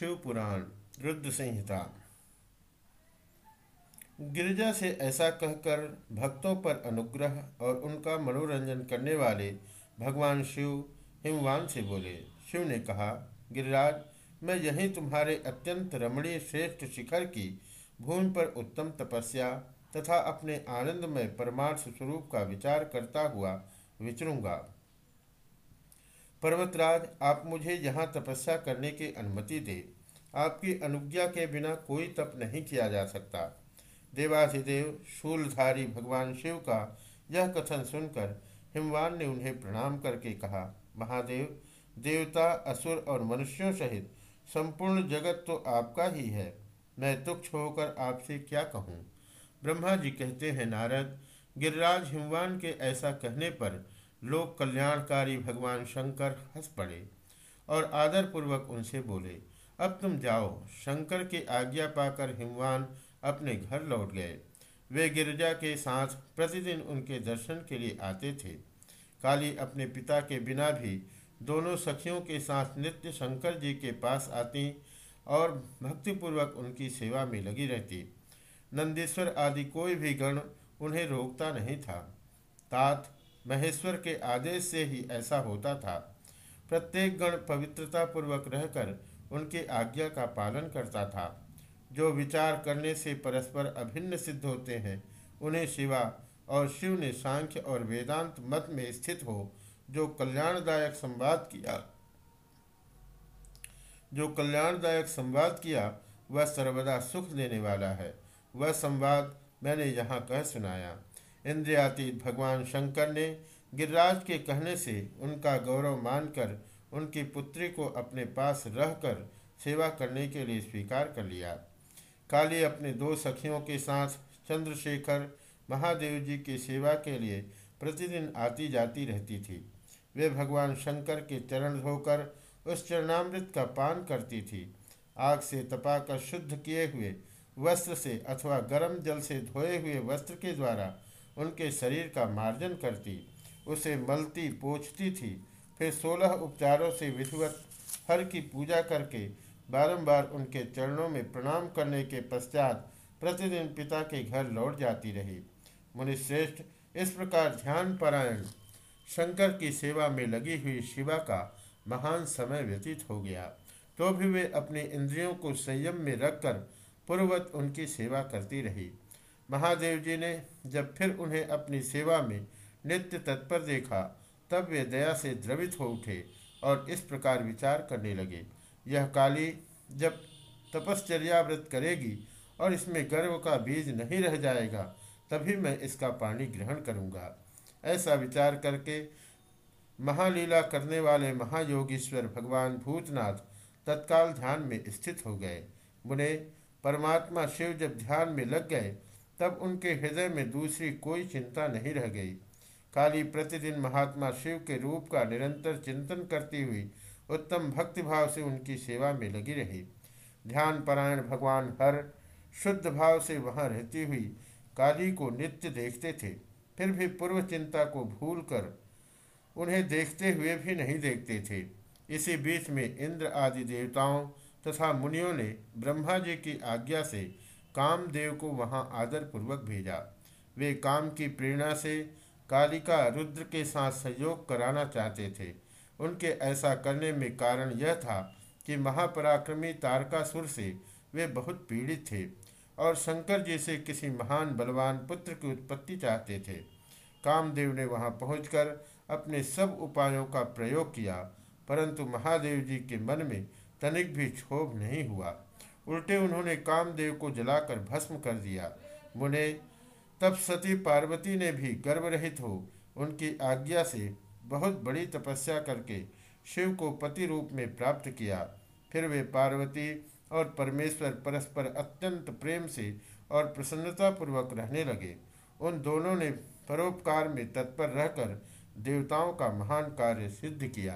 शिव पुराण रुद्र संहिता। गिरिजा से ऐसा कहकर भक्तों पर अनुग्रह और उनका मनोरंजन करने वाले भगवान शिव हिमवान से बोले। शिव ने कहा, गिरिराज, मैं यहीं तुम्हारे अत्यंत रमणीय श्रेष्ठ शिखर की भूमि पर उत्तम तपस्या तथा अपने आनंदमय परमार्थ स्वरूप का विचार करता हुआ विचरूँगा। पर्वतराज, आप मुझे यहाँ तपस्या करने की अनुमति दे। आपकी अनुज्ञा के बिना कोई तप नहीं किया जा सकता। देवाधिदेव, शूलधारी भगवान शिव का यह कथन सुनकर हिमवान ने उन्हें प्रणाम करके कहा, महादेव, देवता, असुर और मनुष्यों सहित संपूर्ण जगत तो आपका ही है। मैं तुक्ष होकर आपसे क्या कहूँ? ब्रह्मा जी कहते हैं, नारद, गिरिराज हिमवान के ऐसा कहने पर लोक कल्याणकारी भगवान शंकर हंस पड़े और आदरपूर्वक उनसे बोले, अब तुम जाओ, शंकर की आज्ञा पाकर हिमवान अपने घर लौट गए। वे गिरजा के साथ प्रतिदिन उनके दर्शन के लिए आते थे। काली अपने पिता के बिना भी दोनों सखियों के साथ नित्य शंकर जी के पास आती और भक्तिपूर्वक उनकी सेवा में लगी रहती। नंदीश्वर आदि कोई भी गण उन्हें रोकता नहीं था। तात महेश्वर के आदेश से ही ऐसा होता था। प्रत्येक गण पवित्रता पूर्वक रहकर उनकी आज्ञा का पालन करता था। जो विचार करने से परस्पर अभिन्न सिद्ध होते हैं, उन्हें शिवा और शिव ने सांख्य और वेदांत मत में स्थित हो, जो कल्याणदायक संवाद किया। जो कल्याणदायक संवाद किया, वह सर्वदा सुख देने वाला है। वह संवाद मैंने यहाँ कह सुनाया। इंद्रियातीत भगवान शंकर ने गिरिराज के कहने से उनका गौरव मानकर उनकी पुत्री को अपने पास रहकर सेवा करने के लिए स्वीकार कर लिया। काली अपने दो सखियों के साथ चंद्रशेखर महादेव जी की सेवा के लिए प्रतिदिन आती जाती रहती थी। वे भगवान शंकर के चरण धोकर उस चरणामृत का पान करती थी। आग से तपाकर शुद्ध किए हुए वस्त्र से अथवा गर्म जल से धोए हुए वस्त्र के द्वारा उनके शरीर का मार्जन करती, उसे मलती, पोछती थी। फिर सोलह उपचारों से विधिवत हर की पूजा करके बारंबार उनके चरणों में प्रणाम करने के पश्चात प्रतिदिन पिता के घर लौट जाती रही। मुनिश्रेष्ठ, इस प्रकार ध्यान परायण शंकर की सेवा में लगी हुई शिवा का महान समय व्यतीत हो गया। तो भी वे अपने इंद्रियों को संयम में रखकर पूर्ववत उनकी सेवा करती रही। महादेव जी ने जब फिर उन्हें अपनी सेवा में नित्य तत्पर देखा, तब वे दया से द्रवित हो उठे और इस प्रकार विचार करने लगे। यह काली जब तपश्चर्या व्रत करेगी और इसमें गर्व का बीज नहीं रह जाएगा, तभी मैं इसका पानी ग्रहण करूँगा। ऐसा विचार करके महालीला करने वाले महायोगीश्वर भगवान भूतनाथ तत्काल ध्यान में स्थित हो गए। मुने परमात्मा शिव जब ध्यान में लग गए तब उनके हृदय में दूसरी कोई चिंता नहीं रह गई। काली प्रतिदिन महात्मा शिव के रूप का निरंतर चिंतन करती हुई उत्तम भक्तिभाव से उनकी सेवा में लगी रही। ध्यान परायण भगवान हर शुद्ध भाव से वहाँ रहती हुई काली को नित्य देखते थे। फिर भी पूर्व चिंता को भूल कर उन्हें देखते हुए भी नहीं देखते थे। इसी बीच में इंद्र आदि देवताओं तथा मुनियों ने ब्रह्मा जी की आज्ञा से कामदेव को वहाँ आदरपूर्वक भेजा। वे काम की प्रेरणा से कालिका रुद्र के साथ सहयोग कराना चाहते थे। उनके ऐसा करने में कारण यह था कि महापराक्रमी तारकासुर से वे बहुत पीड़ित थे और शंकर जी से किसी महान बलवान पुत्र की उत्पत्ति चाहते थे। कामदेव ने वहाँ पहुंचकर अपने सब उपायों का प्रयोग किया, परंतु महादेव जी के मन में तनिक भी क्षोभ नहीं हुआ। उल्टे उन्होंने कामदेव को जलाकर भस्म कर दिया। मुने, तब सती पार्वती ने भी गर्व रहित हो उनकी आज्ञा से बहुत बड़ी तपस्या करके शिव को पति रूप में प्राप्त किया। फिर वे पार्वती और परमेश्वर परस्पर अत्यंत प्रेम से और प्रसन्नतापूर्वक रहने लगे। उन दोनों ने परोपकार में तत्पर रहकर देवताओं का महान कार्य सिद्ध किया।